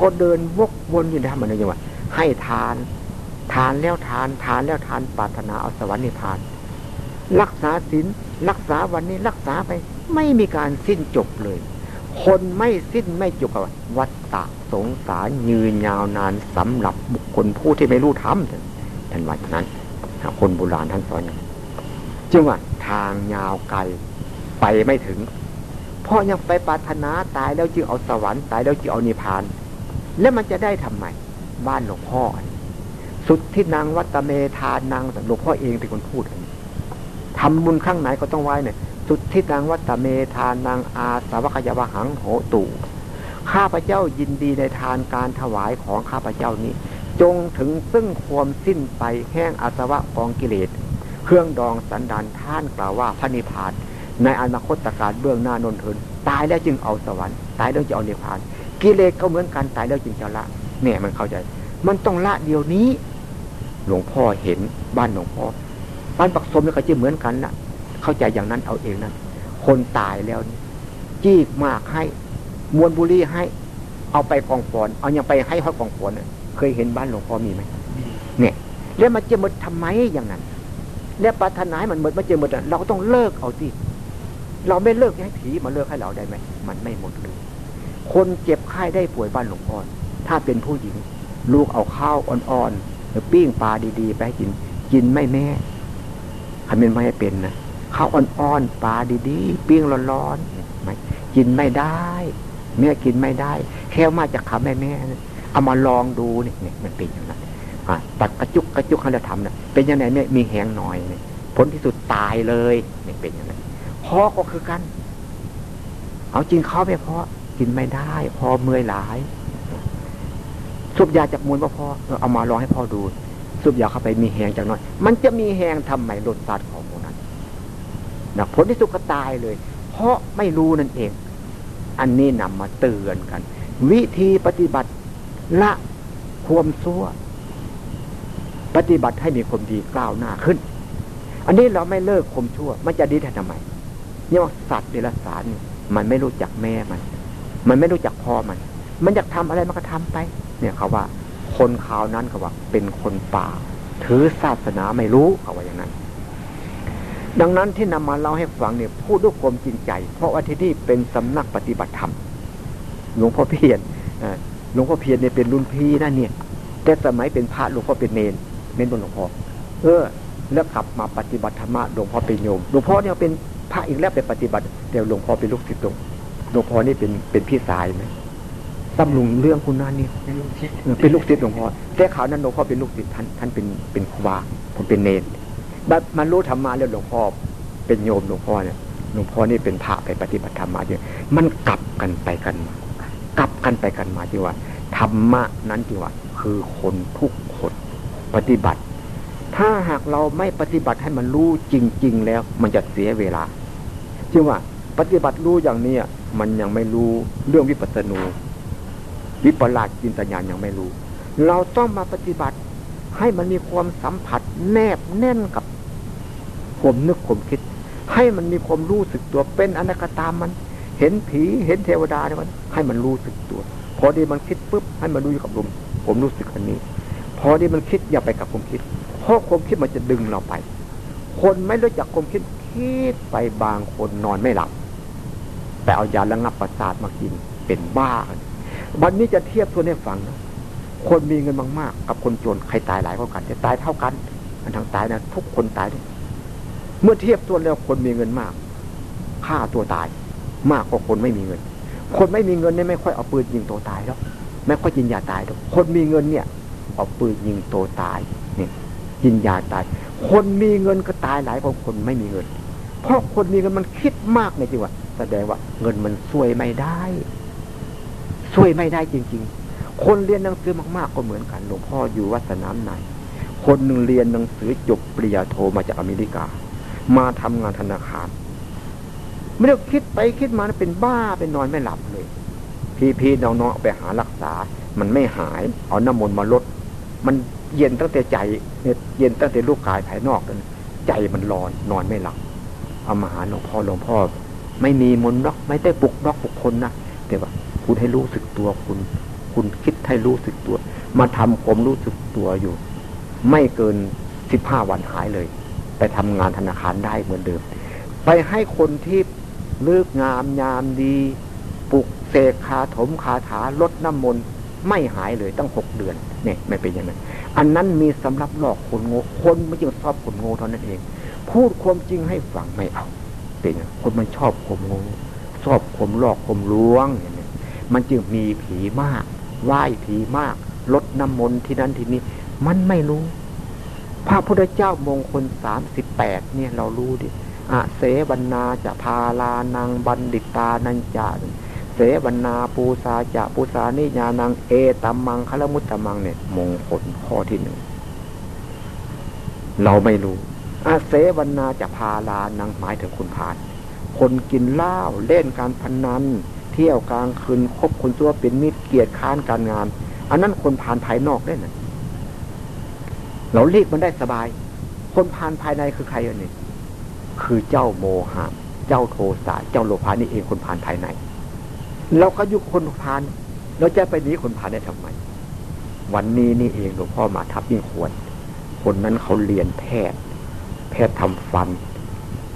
ก็เดินวกวนอยู่ในธรรมนั่นเองว่าให้ทาน ทานแล้วทานทานแล้วทานปรารถนาเอาสวรรค์นิพพาน รักษาศีลรักษาวันนี้รักษาไปไม่มีการสิ้นจบเลย คนไม่สิ้นไม่จบกับวัฏฏะสงสารยืนยาวนานสำหรับบุคคลผู้ที่ไม่รู้ธรรมท่านว่าอย่างนั้นคนโบราณท่านสอนจึงว่าทางยาวไกลไปไม่ถึง เพราะยังไปปรารถนาตายแล้วจึงเอาสวรรค์ตายแล้วจึงเอานิพพาน แล้วมันจะได้ทำไมบ้านหลวงพ่อ สุดที่นางวัตเมธานางหลวงพ่อเองเป็นคนพูดทำบุญข้างไหนก็ต้องไว้เนี่ย สุดที่นางวัตเมธานางอาสาวกยาวหังโหตูข้าพเจ้ายินดีในทานการถวายของข้าพเจ้านี้ จงถึงซึ่งความสิ้นไปแห้งอาสวะกองกิเลส เครื่องดองสันดานท่านกล่าวว่าพระนิพพาน ในอนาคตการเบื้องหน้านนทนตายแล้วจึงเอาสวรรค์ตายแล้วจะเอานิพพาน กิเลสก็เหมือนกันตายแล้วจึงจะละเนี่ยมันเข้าใจ มันต้องละเดียวนี้ หลวงพ่อเห็นบ้านหลวงพ่อ บ้านปักสมนี่ก็จะเหมือนกันนะเข้าใจอย่างนั้นเอาเองนะคนตายแล้วจี้มากให้ มวนบุรีให้ เอาไปกองฟอนเอายังไปให้ห้อยกองฟอนเคยเห็นบ้านหลวงพ่อมีไหมเนี่ย แล้วมันจะหมดทำไมอย่างนั้น แล้วปรารถนาให้มันหมดมันจะหมดเราก็ต้องเลิกเอาที่เราไม่เลิกให้ผีมาเลิกให้เราได้ไหมมันไม่หมดเลยคนเจ็บไข้ได้ป่วยบ้านหลวงพ่อถ้าเป็นผู้หญิง ลูกเอาข้าวอ่อนๆ หรือปิ้งปลาดีๆ ไปให้กิน กินไม่แม่ทำเป็นไม่ให้เป็นนะข้าวอ่อนๆปลาดีๆ ปิ้งร้อนๆไม่กินไม่ได้ แม่กินไม่ได้ แค่มาจากคำแม่แม่เอามาลองดูนี่เนี่ยมันเป็นอย่างนั้นตัดกระจุกกระจุกเขาจะทำนี่เป็นยังไงเนี่ยมีแหงหน่อยเนี่ยผลที่สุดตายเลยเนี่ยเป็นอย่างนั้นพอก็คือกัน เอาจริงเข้าไม่พอกินไม่ได้ พอเมื่อยหลาย สุบยาจากมูลว่าพ่อเอามาลองให้พ่อดูสุบยาเข้าไปมีแหงจากน้อย มันจะมีแหงทำไมรสชาติของมันนั้นนะผลที่สุดก็ตายเลย เพราะไม่รู้นั่นเอง อันนี้นำมาเตือนกัน วิธีปฏิบัติละความซั่ว ปฏิบัติให้มีความดีกล้าวหน้าขึ้น อันนี้เราไม่เลิกความชั่ว มันจะดีแทำไมเนี่ยสัตว์เดรัจฉานมันไม่รู้จักแม่มัน มันไม่รู้จักพ่อมัน มันอยากทำอะไรมันก็ทำไป เนี่ยเขาว่า คนข่าวนั้นเขาว่า เป็นคนป่า ถือศาสนาไม่รู้เขาว่าอย่างนั้น ดังนั้นที่นำมาเล่าให้ฟังเนี่ยพูดด้วยความจริงใจ เพราะว่าที่นี่เป็นสำนักปฏิบัติธรรมหลวงพ่อเพียรหลวงพ่อเพียรเนี่ยเป็นรุ่นพี่นั่นเนี่ย แต่สมัยเป็นพระหลวงพ่อเป็นเนนเน้นบนหลวงพ่อเออ แล้วกลับมาปฏิบัติธรรมะหลวงพ่อเป็นโยมหลวงพ่อเนี่ยเป็นพระอีกแล้วเป็นปฏิบัติเดี๋ยวหลวงพ่อเป็นลูกศิษย์หลวงหลวงพ่อนี่เป็นเป็นพี่สายไหม ตำลุงเรื่องคุณนั่นนี่เป็นลูกศิษย์หลวงพ่อแต่ข่าวนั้นหลวงพ่อเป็นลูกศิษย์ท่านท่านเป็นเป็นครูบาผมเป็นเนนแบบมันรู้ธรรมะแล้วหลวงพ่อเป็นโยมหลวงพ่อเนี่ยหลวงพ่อนี่เป็นพระไปปฏิบัติธรรมมาเนี่ยมันกลับกันไปกันมากลับกันไปกันมาที่ว่าธรรมะนั้นที่ว่าคือคนทุกคนปฏิบัติ ถ้าหากเราไม่ปฏิบัติให้มันรู้จริง ๆ แล้ว มันจะเสียเวลาจึงว่าปฏิบัติรู้อย่างนี้มันยังไม่รู้เรื่องวิปัสสนู วิปลาสจินตญาณยังไม่รู้ เราต้องมาปฏิบัติให้มันมีความสัมผัสแนบแน่นกับผมนึกผมคิด ให้มันมีความรู้สึกตัวเป็นอนัตตามมัน เห็นผีเห็นเทวดาเนี่ยมัน ให้มันรู้สึกตัว พอดีมันคิดปุ๊บให้มันรู้อยู่กับลมผมรู้สึกอันนี้ พอดีมันคิดอย่าไปกับความคิดเพราะความคิดมันจะดึงเราไป คนไม่รู้จักความคิดคิดไปบางคนนอนไม่หลับ แต่เอายาระงับประสาทมากินเป็นบ้าวัน นี้จะเทียบตัวให้ฟังนะคนมีเงินมากๆกับคนจนใครตายหลายกว่ากันจะตายเท่ากันอันทางตายนะทุกคนตายเมื่อเทียบตัวแล้วคนมีเงินมากฆ่าตัวตาย มากกว่าคนไม่มีเงิน คนไม่มีเงินเนี่ยไม่ค่อยเอาปืนยิงตัวตายหรอกไม่ค่อยยิงยาตายหรอกคนมีเงินเนี่ยเอาปืนยิงตัวตายเนี่ยยิงยาตาย คนมีเงินก็ตายหลายกว่าคนไม่มีเงิน เพราะคนมีเงินมันคิดมากในจริงว่าแสดงว่าเงินมันช่วยไม่ได้ ช่วยไม่ได้จริง ๆ คนเรียนหนังสือมากๆก็เหมือนกันหลวงพ่ออยู่วัดสนามในคนหนึ่งเรียนหนังสือจบปริญญาโทมาจากอเมริกา มาทำงานธนาคาร ไม่ได้คิดไปคิดมาเป็นบ้าเป็นนอนไม่หลับเลย พี่ๆน้องๆไปหารักษา มันไม่หาย เอาน้ำมนต์มาลด มันเย็นตั้งแต่ใจเย็นตั้งแต่ลูกกายภายนอกนั้นใจมันร้อนนอนไม่หลับเอามาหาหลวงพ่อหลวงพ่อ ไม่มีมนต์รอกไม่ได้ปลุกรอกบุคคลนะแต่ว่าคุณให้รู้สึก ตัวคุณ คุณคิดให้รู้สึกตัว มาทำผมรู้สึกตัวอยู่ ไม่เกินสิบห้าวันหายเลย ไปทำงานธนาคารได้เหมือนเดิม ไปให้คนที่เลือกงามยามดีปลุกเสกคาถมคาถาลดน้ำมนต์ไม่หายเลยตั้งหกเดือนเนี่ยไม่เป็นอย่างนั้นอันนั้นมีสำหรับหลอกคนโง่คนไม่จึงชอบคนโง่เท่านั้นเอง พูดความจริงให้ฟังไม่เอาเป็นคนมันชอบคมโง่ชอบคมหลอกคมลวงอย่างนี้มั มันจึงมีผีมากไหว้ผีมากลดน้ำมนต์ที่นั่นที่นี่มันไม่รู้ พระพุทธเจ้ามงคลสามสิบแปดเนี่ยเรารู้ดิอะเสวนาจะพาลานังบันดิตานันจาเสวนาปูซาจะปูซานิญานังเอตัมมังคลมุตตมังเนี่ย มงคลข้อที่หนึ่งเราไม่รู้อาเสวนาจะพาลานังหมายถึงคุณพาน คนกินเหล้าเล่นการพนนัน ที่ยวกลางคืนคบคนตัวเป็นมิตรเกียรติค้านการงาน อันนั้นคนผ่านภายนอกได้นะเราเรียกมันได้สบาย คนผ่านภายในคือใครอันนี้คือเจ้าโมหะ เจ้าโทสะเจ้าโลภานี่เองคนผ่านภายใน เราก็ยุคคนผ่าน เราจะไปนี้คนผ่านได้ทำไม วันนี้นี่เองหลวงพ่อมาทับยิ่งควร คนนั้นเขาเรียนแพทย์ แพทย์ทำฟัน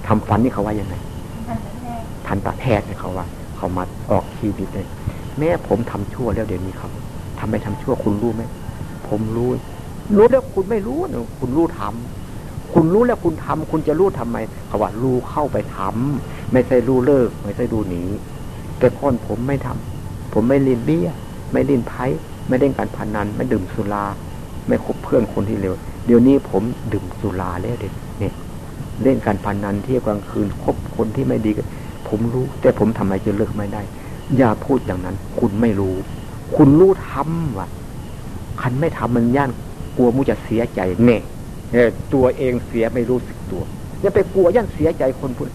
ทำฟันนี่เขาว่ายังไงทันตแพทย์เขาว่า เขามาออกคีดิตเลยแม่ผมทำชั่วแล้วเดี๋ยวนี้ครับทำไมทำชั่วคุณรู้ไหมผมรู้ รู้แล้วคุณไม่รู้นะคุณรู้ทำคุณรู้แล้วคุณทำคุณจะรู้ทำไมเขาว่ารู้เข้าไปทำไม่ใช่รู้เลิก ไม่ใช่รู้หนีแต่ก่อนผมไม่ทำผมไม่เล่นเบี้ย ไม่เล่นไพ่ไม่เล่นการพนัน ไม่ดื่มสุรา ไม่คบเพื่อนคนที่เร็ว เดี๋ยวนี้ผมดื่มสุราแล้วเด็กเนี่ยเล่นการพนันเที่ยวกลางคืนคบคนที่ไม่ดี ผมรู้ แต่ผมทำไมจะเลิกไม่ได้ อย่าพูดอย่างนั้น คุณไม่รู้ คุณรู้ทำว่ะคันไม่ทำมันย่านกลัวมูจะเสียใจเน่ตัวเองเสียไม่รู้สึกตัวอย่าไปกลัวย่านเสียใจคนพูด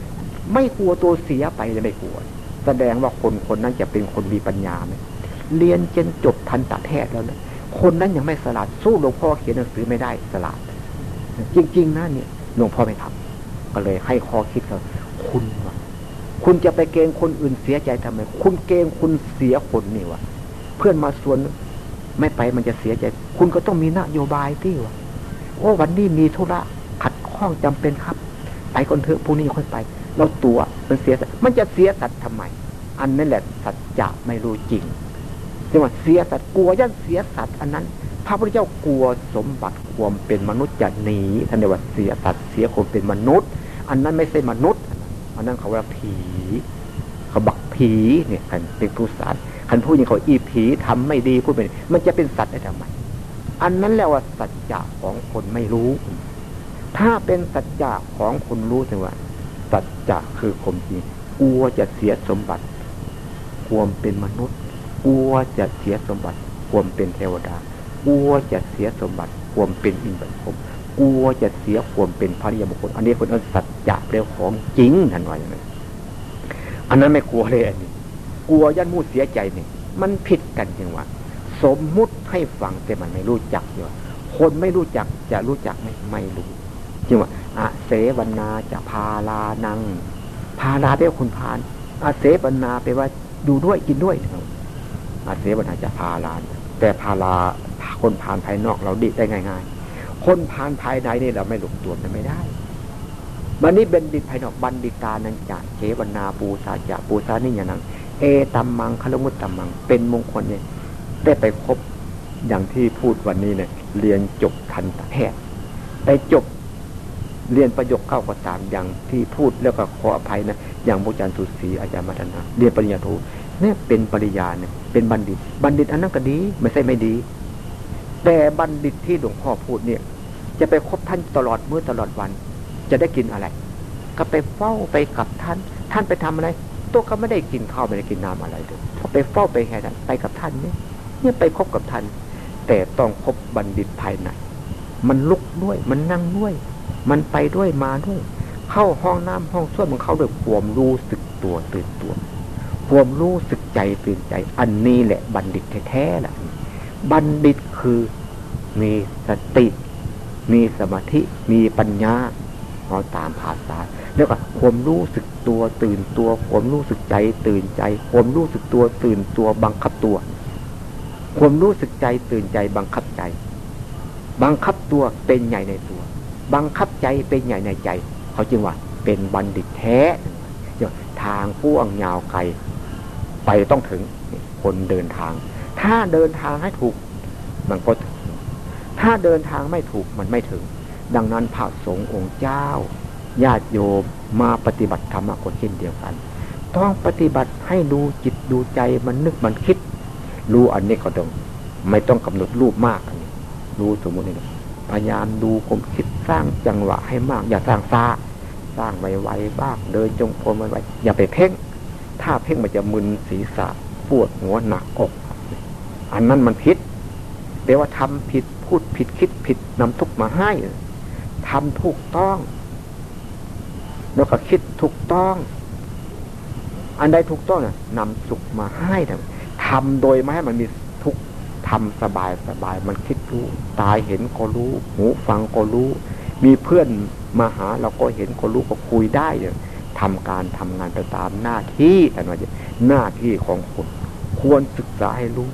ไม่กลัวตัวเสียไปจะไม่กลัว แสดงว่าคนคนนั้นจะเป็นคนมีปัญญาไหมเรียนจนจบทันตแพทย์แล้วนะคนนั้นยังไม่สลาดสู้หลวงพ่อเขียนหนังสือไม่ได้สลาดจริง ๆนะเนี่ยหลวงพ่อไม่ทำก็เลยให้ข้อคิดว่าคุณว่า คุณจะไปเกงคนอื่นเสียใจทำไม คุณเกงคุณเสียคนนี่วะเพื่อนมาส่วนไม่ไปมันจะเสียใจ คุณก็ต้องมีนโยบายที่วะโอ้วันนี้มีธุระขัดข้องจำเป็นครับ ไปคนเถอะพรุ่งนี้ค่อยไป เราตัวมันเสียสัตมันจะเสียสัตว์ทำไม อันนั่นแหละสัจจะไม่รู้จริงจังหวะเสียสัตว์กลัวยันเสียสัตว์อันนั้น พระพุทธเจ้ากลัวสมบัติความเป็นมนุษย์จะหนีท่านเรียกว่าเสียสัตว์เสียคนเป็นมนุษย์ อันนั้นไม่ใช่มนุษย์ อันนั้นเขาว่าผีเขาบักผีเนี่ยคันเป็นผู้สารคันพูดอย่างเขาอีผีทำไม่ดีพูดไปมันจะเป็นสัตว์ได้ทำไมอันนั้นแล้วว่าสัจจะของคนไม่รู้ ถ้าเป็นสัจจะของคนรู้ถึงว่า สัจจะคือคมจริงกลัวจะเสียสมบัติ ความเป็นมนุษย์กลัวจะเสียสมบัติ ความเป็นเทวดากลัวจะเสียสมบัติ ความเป็นอินทร์พรม กลัวจะเสียความเป็นพระริยบุคคล อันนี้คนเอาสัจจะเรียกของจริงทันว่าอย่างไรอันนั้นไม่กลัวเลยอันนี้ กลัวยันมูดเสียใจนี่มันผิดกันจริงว่าสมมุติให้ฟังแต่มันไม่รู้จักอยู่คนไม่รู้จักจะรู้จักไหมไม่รู้จริงว่าอาเสวนาจะพาลานัง พาลาเปว่าคุณพานอาเสวนาไปว่าดูด้วยกินด้วยอาเสวนาจะพาลาแต่พาลาคนผ่านภายนอกเราดิได้ง่าย ๆ คนผ่านภายในนี่เราไม่หลงตัวมันไม่ได้วันนี้เป็นดิตภายนอกบันดิตานันจะเขวนาปูสาจะปูสานี่อย่างนั้นเอตัมมังคลมุตตัมมัง เป็นมงคลเนี่ยได้ไปครบอย่างที่พูดวันนี้เนี่ยเรียนจบทันตแพทย์ไปจบเรียนประโยคเข้าก็ตามอย่างที่พูดแล้วก็ขออภัยนะอย่างบุจารย์สุสีอาจารย์มัทนาเรียนปริญญาโทเนี่ยเป็นปริญญาเนี่ยเป็นบัณฑิต บัณฑิตอันนั้นก็ดี ไม่ใช่ไม่ดี แต่บัณฑิตที่หลวงพ่อพูดเนี่ย จะไปคบท่านตลอดเมื่อตลอดวัน จะได้กินอะไร ก็ไปเฝ้าไปกับท่าน ท่านไปทำอะไร ตัวก็ไม่ได้กินข้าวไม่ได้กินน้ำอะไรเลยพอไปเฝ้าไปแค่นั้นไปกับท่านเนี่ยเนี่ยไปคบกับท่าน แต่ต้องคบบัณฑิตภายในมันลุกด้วย มันนั่งด้วย มันไปด้วยมาด้วย เข้าห้องน้ำห้องส้วมมันเข้าด้วยความรู้สึกตัวตื่นตัวความรู้สึกใจตื่นใจ อันนี้แหละบัณฑิตแท้ๆแหละ บัณฑิตคือมีสติ มีสมาธิ มีปัญญาเอาตามภาษาแล้วก็ความรู้สึกตัวตื่นตัวความรู้สึกใจตื่นใจความรู้สึกตัวตื่นตัวบังคับตัวความรู้สึกใจตื่นใจบังคับใจ บังคับตัวเป็นใหญ่ในตัว บังคับใจเป็นใหญ่ในใจ เขาจึงว่า เป็นบัณฑิตแท้ทางพ่วงยาวไกลไปต้องถึงคนเดินทาง ถ้าเดินทางให้ถูกมันก็ถึง ถ้าเดินทางไม่ถูกมันไม่ถึง ดังนั้นพระสงฆ์องค์เจ้า ญาติโยมมาปฏิบัติธรรมก็เช่นเดียวกัน ต้องปฏิบัติให้ดูจิตดูใจมันนึกมันคิด รู้อันนี้ก็ต้องไม่ต้องกำหนดรูปมากอันนี้รู้สมมตินี่พยายามดูความคิดสร้างจังหวะให้มาก อย่าสร้างซาสร้างไวๆบ้างเดินจงกรมไวๆอย่าไปเพ่ง ถ้าเพ่งมันจะมึนศีรษะปวดหัวหนักอก อันนั้นมันผิดแปลว่าทำผิดพูดผิดคิดผิดนำทุกมาให้ทำถูกต้อง แล้วก็คิดถูกต้อง อันใดถูกต้องน่ะนำสุขมาให้ทำโดยไม่ให้มันมีทุกทำสบายสบาย มันคิดรู้ ตายเห็นก็รู้ หูฟังก็รู้ มีเพื่อนมาหาเราก็เห็นก็รู้ก็คุยได้เลยทำการทำงานไปตามหน้าที่แต่ว่าหน้าที่ของคนควรศึกษาให้รู้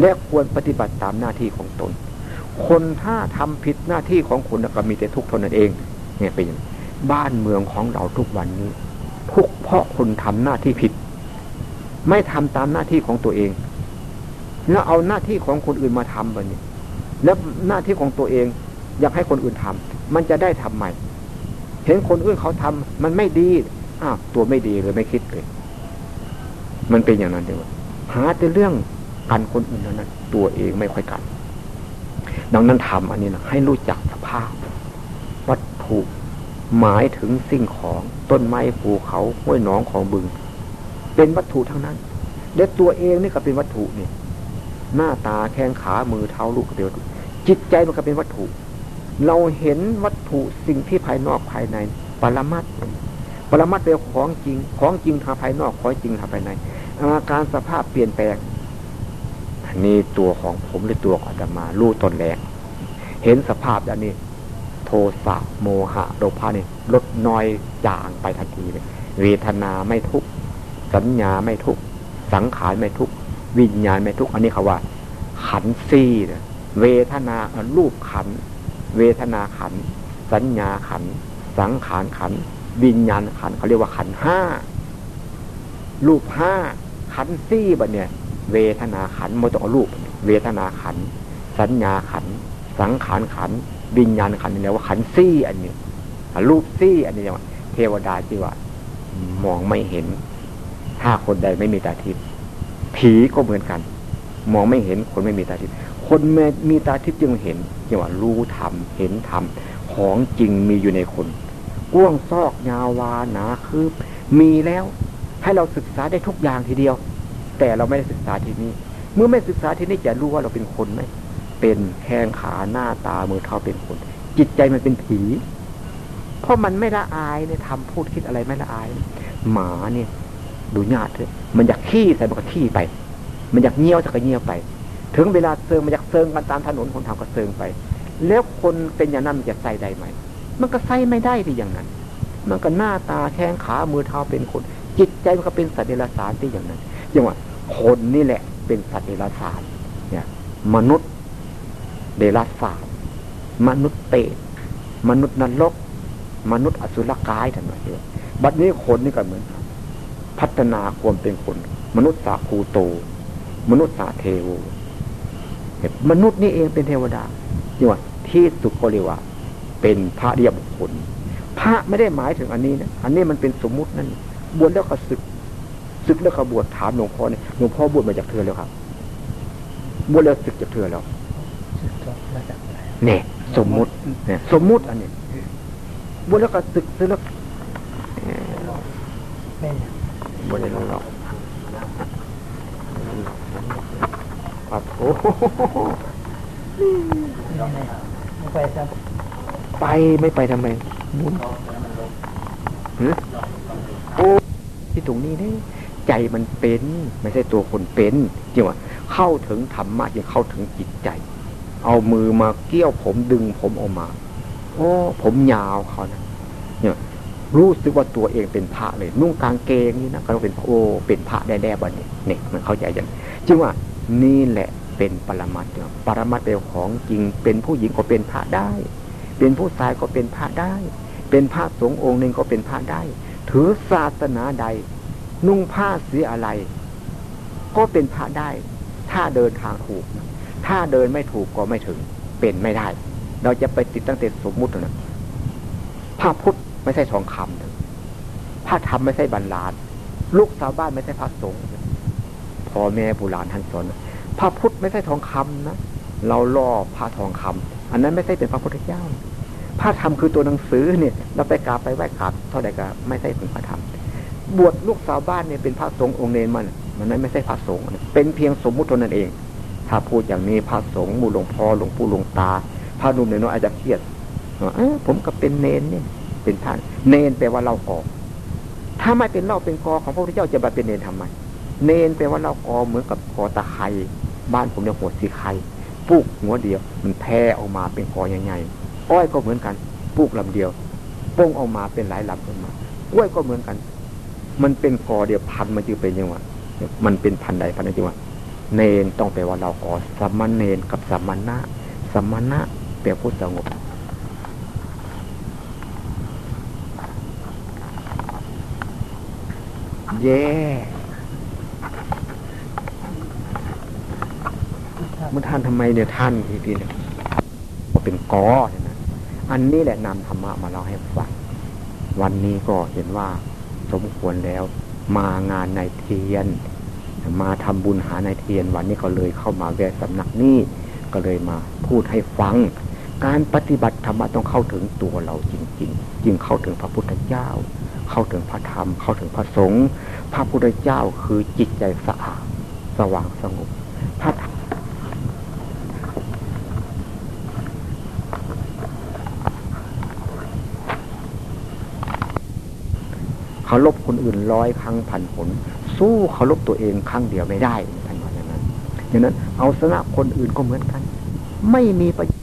และควรปฏิบัติตามหน้าที่ของตน คนถ้าทำผิดหน้าที่ของคุณก็มีแต่ทุกข์เท่านั้นเองเนี่ยเป็นบ้านเมืองของเราทุกวันนี้ ทุกเพราะคนทำหน้าที่ผิด ไม่ทำตามหน้าที่ของตัวเอง แล้วเอาหน้าที่ของคนอื่นมาทำแบบนี้ แล้วหน้าที่ของตัวเอง อยากให้คนอื่นทำมันจะได้ทำใหม่ เห็นคนอื่นเขาทำมันไม่ดีอ้าวตัวไม่ดีเลยไม่คิดเลย มันเป็นอย่างนั้นเดียวหาแต่เรื่อง กันคนอื่นนั้นตัวเองไม่ค่อยกัน ดังนั้นทำอันนี้นะให้รู้จักสภาพ วัตถุหมายถึงสิ่งของต้นไม้ภูเขาห้วยหนองของบึง เป็นวัตถุทั้งนั้นและตัวเองนี่ก็เป็นวัตถุเนี่ยหน้าตาแข้งขามือเท้าลูกก็เป็นวัตถุจิตใจมันก็เป็นวัตถุ เราเห็นวัตถุสิ่งที่ภายนอกภายใน ปรมัตปรมัตเป็นของจริง ของจริงทางภายนอกของจริงทางภายใน อาการสภาพเปลี่ยนแปลง นี่ตัวของผมหรือตัวของธรรมารู้ตนแรงเห็นสภาพอันนี้ โทสะโมหะโลภะนี่ลดน้อยจางไปทันทีเลยเวทนาไม่ทุกสัญญาไม่ทุกสังขารไม่ทุกวิญญาณไม่ทุกอันนี้เขาว่า ขันซี่เวทนารูปขัน เวทนาขัน สัญญาขัน สังขารขัน วิญญาณขันเขาเรียกว่าขันห้ารูปห้าขันซี่บะเนี่ย เวทนาขันโมตอรูป เวทนาขัน สัญญาขัน สังขารขันวิญญาณขันนี่เรียกว่าขันซี่อันนี้รูปซี่อันนี้เรียกว่าเทวดาจีว่ามองไม่เห็น ถ้าคนใดไม่มีตาทิพย์ผีก็เหมือนกัน มองไม่เห็นคนไม่มีตาทิพย์คนมีตาทิพย์จึงเห็นรีว่ารู้ธรรมเห็นธรรมของจริงมีอยู่ในคนก้วงซอกยาวาหนาคือมีแล้วให้เราศึกษาได้ทุกอย่างทีเดียว แต่เราไม่ได้ศึกษาที่นี้ เมื่อไม่ศึกษาที่นี้จะรู้ว่าเราเป็นคนไหมเป็นแข้งขาหน้าตามือเท้าเป็นคน จิตใจมันเป็นผี เพราะมันไม่ละอายเนี่ยทำพูดคิดอะไรไม่ละอาย หมาเนี่ย ดูญาติเถอะมันอยากขี้ใส่มันก็ขี้ไป มันอยากเงี้ยวจะก็เงี้ยวไป ถึงเวลาเซิงมันอยากเซิงกันตามถนนคนทางก็เซิงไป แล้วคนเป็นอย่างนั้นมันจะใส่ได้ไหมมันก็ใส่ไม่ได้ที่อย่างนั้น มันก็หน้าตาแข้งขามือเท้าเป็นคน จิตใจมันก็เป็นสัตว์เดรัจฉานที่อย่างนั้นอย่างว่า คนนี่แหละ เป็นสัตว์เดรัจฉานเนี่ย มนุษย์เดรัจฉานมนุษย์เปรตมนุษย์นรก มนุษย์อสุรกายทั้งหมดเลยบัดนี้คนนี่ก็เหมือน พัฒนาความเป็นคน มนุษย์สาคูโต มนุษย์สาเทวมนุษย์นี่เองเป็นเทวดาที่ว่าที่สุดก็เรียกว่า เป็นพระเรียบุคคลพระไม่ได้หมายถึงอันนี้นะอันนี้มันเป็นสมมุตินั่นบวชแล้วก็ศึกศึกแล้วก็บวชถามหลวงพ่อเนี่ย ลวงพ่อบวชมาจากเธอแล้วครับบวชแล้วศึกจากเธอแล้วเนี่ยสมมุติเนี่ยสมมุติอันนี้บวชแล้วก็ศึกศึกแล้วบวชแล้วหรอกปัดโอ้ไปไปไม่ไปทำไมมุนโอ้ที่ตรงนี้นี่ ใจมันเป็น ไม่ใช่ตัวคนเป็นจริงว่าเข้าถึงธรรมะยังเข้าถึงจิตใจ เอามือมาเกี้ยวผมดึงผมออกมาโอ้ผมยาวเขานะเนี่ยรู้สึกว่าตัวเองเป็นพระเลย นุ่งกางเกงนี่นะก็เป็นโอ้เป็นพระได้แน่บันนี้เนี่ยมันเข้าใจยังจึงว่านี่แหละเป็นปรมัตถ์ปรมัตถ์เป็นของจริง เป็นผู้หญิงก็เป็นพระได้ เป็นผู้ชายก็เป็นพระได้ เป็นพระสงฆ์องค์หนึ่งก็เป็นพระได้ ถือศาสนาใด นุ่งผ้าสีอะไร ก็เป็นพระได้ ถ้าเดินทางถูก ถ้าเดินไม่ถูกก็ไม่ถึง เป็นไม่ได้ เราจะไปติดตั้งแต่สมมุตินะพระพุทธไม่ใช่ทองคำพระธรรมไม่ใช่บรรลานลูกสาวบ้านไม่ใช่พระสงฆ์พ่อแม่บุราณท่านสอนพระพุทธไม่ใช่ทองคำนะเราล่อพระทองคำอันนั้นไม่ใช่เป็นพระพุทธเจ้าพระธรรมคือตัวหนังสือเนี่ย เราไปกราบไปไหว้กราบเท่าใดก็ไม่ใช่เป็นพระธรรม บวชลูกสาวบ้านเนี่ยเป็นพระสงฆ์องค์เนรมันมันนั้นไม่ใช่พระสงฆ์เป็นเพียงสมมุติเท่านั้นเอง ถ้าพูดอย่างนี้พระสงฆ์มูหลวงพ่อหลวงปู่หลวงตาพระนุ่มเนรอยอาจจะเครียดผมก็เป็นเนนเนี่ยเป็นท่านเนนแปลว่าเรากอถ้าไม่เป็นเราเป็นกอของพระพุทธเจ้าจะมาเป็นเนนทำไมเนนแปลว่าเรากอเหมือนกับกอตะไคร่บ้านผมเนี่ยหัวสีไข่ปลูกหัวเดียว มันแพร่ออกมาเป็นกอใหญ่ๆอ้อยก็เหมือนกันปลูกลำเดียวป้งออกมาเป็นหลายลำขึ้นมากล้วยก็เหมือนกัน มันเป็นกอเดียวพันมันจึงเป็นยังไงมันเป็นพันใดพันใดจึงว่าเนนต้องแปลว่าเรากอสัมมเนนกับสัมมณะสัมมณะแปลผู้สงบแย่เมื่อท่านทำไมเนี่ยท่านพี่พี่เนี่ยเป็นกอเนี่ยนะอันนี้แหละนำธรรมะมาเล่าให้ฟังวันนี้ก็เห็นว่า สมควรแล้ว มางานในเทียน มาทำบุญหาในเทียนวันนี้ก็เลยเข้ามาแวะสำนักนี้ก็เลยมาพูดให้ฟัง การปฏิบัติธรรมะต้องเข้าถึงตัวเราจริง ๆ จึงเข้าถึงพระพุทธเจ้า เข้าถึงพระธรรม เข้าถึงพระสงฆ์พระพุทธเจ้าคือจิตใจสะอาดสว่างสงบ พระ เคารพคนอื่นร้อยครั้งพันผล สู้เคารพตัวเองครั้งเดียวไม่ได้ท่านว่าอย่างนั้นดังนั้น เอาชนะคนอื่นก็เหมือนกัน ไม่มีประโยชน์